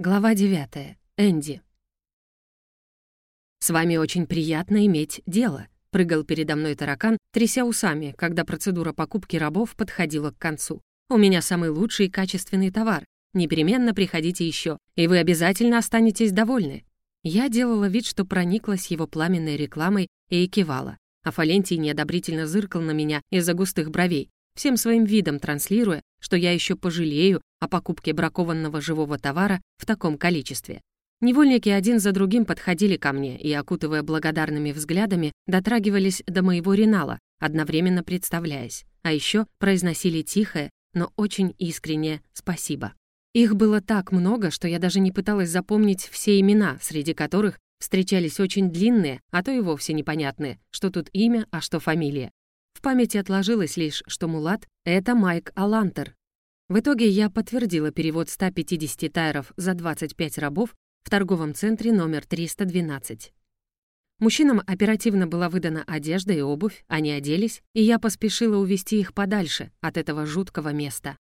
Глава 9. Энди. «С вами очень приятно иметь дело», — прыгал передо мной таракан, тряся усами, когда процедура покупки рабов подходила к концу. «У меня самый лучший и качественный товар. Непременно приходите еще, и вы обязательно останетесь довольны». Я делала вид, что прониклась его пламенной рекламой и кивала, а Фалентий неодобрительно зыркал на меня из-за густых бровей, всем своим видом транслируя, что я еще пожалею о покупке бракованного живого товара в таком количестве. Невольники один за другим подходили ко мне и, окутывая благодарными взглядами, дотрагивались до моего ренала, одновременно представляясь, а еще произносили тихое, но очень искреннее «спасибо». Их было так много, что я даже не пыталась запомнить все имена, среди которых встречались очень длинные, а то и вовсе непонятные, что тут имя, а что фамилия. В памяти отложилось лишь, что Мулат — это Майк Алантер. В итоге я подтвердила перевод 150 тайров за 25 рабов в торговом центре номер 312. Мужчинам оперативно была выдана одежда и обувь, они оделись, и я поспешила увести их подальше от этого жуткого места.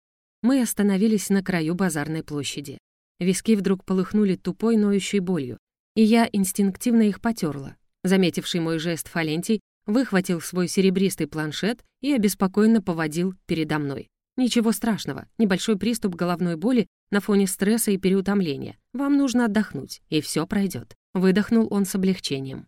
Мы остановились на краю базарной площади. Виски вдруг полыхнули тупой ноющей болью, и я инстинктивно их потерла. Заметивший мой жест Фалентий выхватил свой серебристый планшет и обеспокоенно поводил передо мной. Ничего страшного, небольшой приступ головной боли на фоне стресса и переутомления. Вам нужно отдохнуть, и все пройдет. Выдохнул он с облегчением.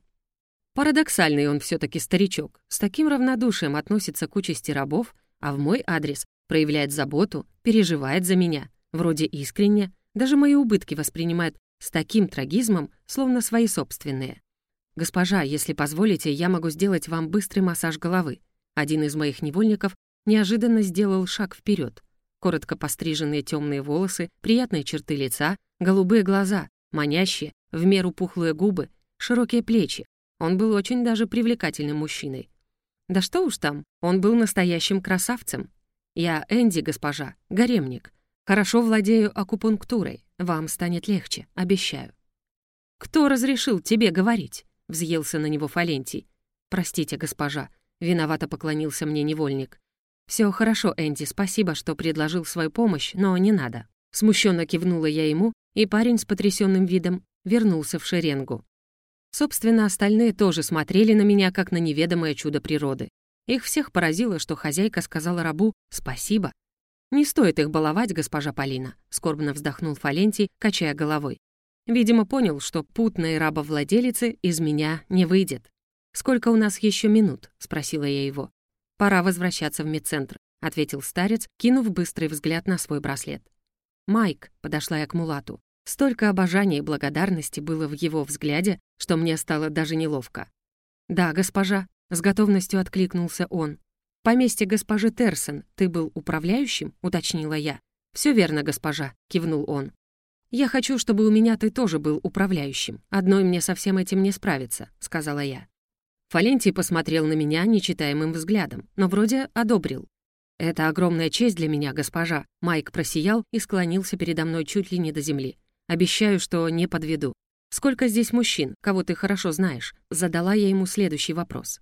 Парадоксальный он все таки старичок. С таким равнодушием относится к участи рабов, а в мой адрес проявляет заботу, переживает за меня. Вроде искренне, даже мои убытки воспринимает с таким трагизмом, словно свои собственные. «Госпожа, если позволите, я могу сделать вам быстрый массаж головы». Один из моих невольников неожиданно сделал шаг вперед. Коротко постриженные темные волосы, приятные черты лица, голубые глаза, манящие, в меру пухлые губы, широкие плечи. Он был очень даже привлекательным мужчиной. Да что уж там, он был настоящим красавцем. Я Энди, госпожа, гаремник. Хорошо владею акупунктурой. Вам станет легче, обещаю. Кто разрешил тебе говорить? — взъелся на него Фалентий. «Простите, госпожа», — виновато поклонился мне невольник. «Все хорошо, Энди, спасибо, что предложил свою помощь, но не надо». Смущенно кивнула я ему, и парень с потрясенным видом вернулся в шеренгу. Собственно, остальные тоже смотрели на меня, как на неведомое чудо природы. Их всех поразило, что хозяйка сказала рабу «спасибо». «Не стоит их баловать, госпожа Полина», — скорбно вздохнул Фалентий, качая головой. Видимо, понял, что путной рабовладелицы из меня не выйдет. «Сколько у нас еще минут?» — спросила я его. «Пора возвращаться в медцентр», — ответил старец, кинув быстрый взгляд на свой браслет. «Майк», — подошла я к Мулату. Столько обожания и благодарности было в его взгляде, что мне стало даже неловко. «Да, госпожа», — с готовностью откликнулся он. «Поместье госпожи Терсон, ты был управляющим?» — уточнила я. «Все верно, госпожа», — кивнул он. «Я хочу, чтобы у меня ты тоже был управляющим. Одной мне со всем этим не справиться», — сказала я. Фалентий посмотрел на меня нечитаемым взглядом, но вроде одобрил. «Это огромная честь для меня, госпожа». Майк просиял и склонился передо мной чуть ли не до земли. «Обещаю, что не подведу. Сколько здесь мужчин, кого ты хорошо знаешь?» Задала я ему следующий вопрос.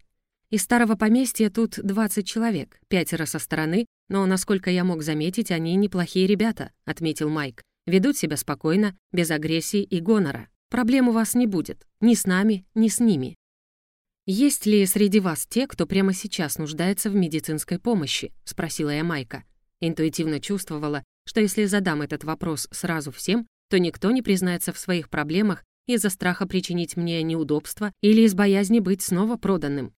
Из старого поместья тут 20 человек, пятеро со стороны, но, насколько я мог заметить, они неплохие ребята», — отметил Майк. Ведут себя спокойно, без агрессии и гонора. Проблем у вас не будет. Ни с нами, ни с ними. «Есть ли среди вас те, кто прямо сейчас нуждается в медицинской помощи?» — спросила я Майка. Интуитивно чувствовала, что если задам этот вопрос сразу всем, то никто не признается в своих проблемах из-за страха причинить мне неудобства или из боязни быть снова проданным.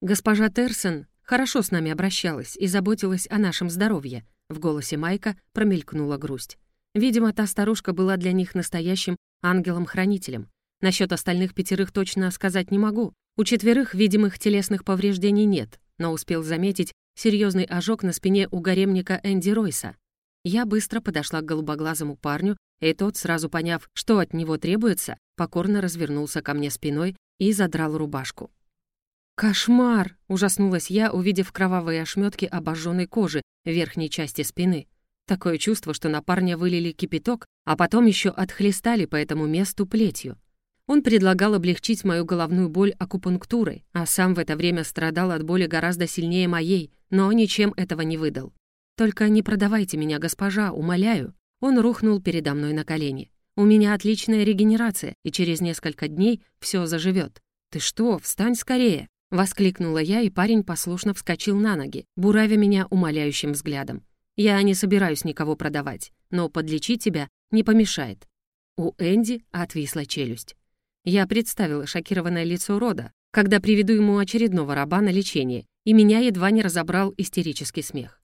Госпожа Терсон хорошо с нами обращалась и заботилась о нашем здоровье. В голосе Майка промелькнула грусть. Видимо, та старушка была для них настоящим ангелом-хранителем. Насчет остальных пятерых точно сказать не могу. У четверых видимых телесных повреждений нет, но успел заметить серьезный ожог на спине у гаремника Энди Ройса. Я быстро подошла к голубоглазому парню, и тот, сразу поняв, что от него требуется, покорно развернулся ко мне спиной и задрал рубашку. «Кошмар!» — ужаснулась я, увидев кровавые ошметки обожженной кожи в верхней части спины. Такое чувство, что на парня вылили кипяток, а потом еще отхлестали по этому месту плетью. Он предлагал облегчить мою головную боль акупунктурой, а сам в это время страдал от боли гораздо сильнее моей, но ничем этого не выдал. «Только не продавайте меня, госпожа, умоляю». Он рухнул передо мной на колени. У меня отличная регенерация, и через несколько дней все заживет. Ты что, встань скорее!» Воскликнула я, и парень послушно вскочил на ноги, буравя меня умоляющим взглядом. «Я не собираюсь никого продавать, но подлечить тебя не помешает». У Энди отвисла челюсть. Я представила шокированное лицо Рода, когда приведу ему очередного раба на лечение, и меня едва не разобрал истерический смех.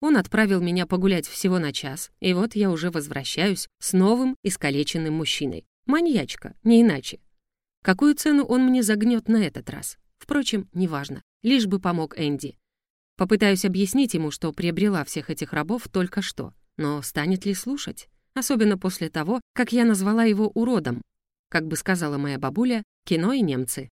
Он отправил меня погулять всего на час, и вот я уже возвращаюсь с новым искалеченным мужчиной. Маньячка, не иначе. Какую цену он мне загнет на этот раз? Впрочем, неважно, лишь бы помог Энди. Попытаюсь объяснить ему, что приобрела всех этих рабов только что, но станет ли слушать? Особенно после того, как я назвала его уродом. Как бы сказала моя бабуля, кино и немцы.